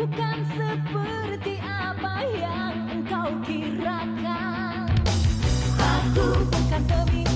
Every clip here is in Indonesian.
bukan seperti apa yang engkau kirakan. Aku bukan pemimpin.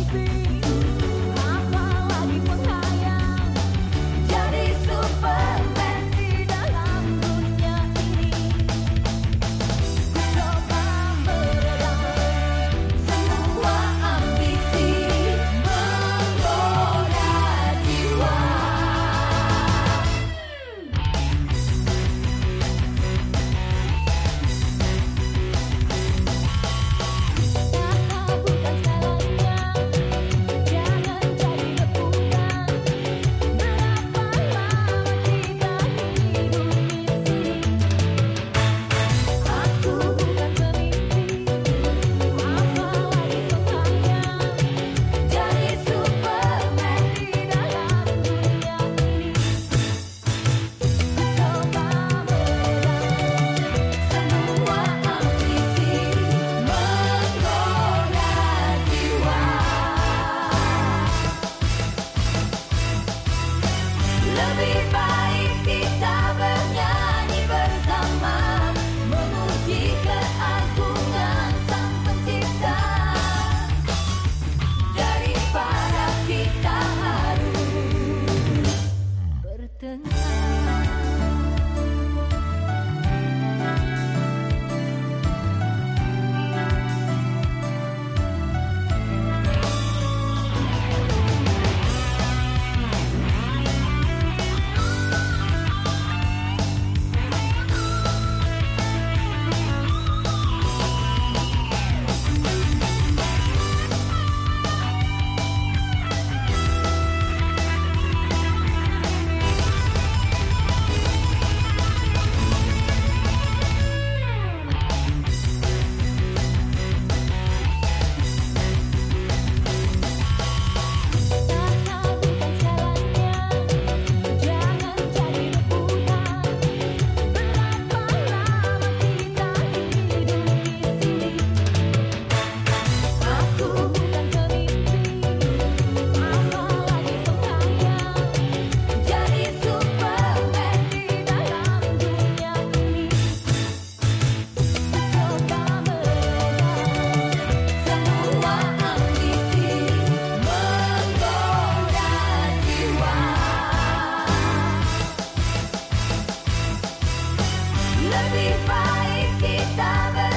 Lebih baik kita ber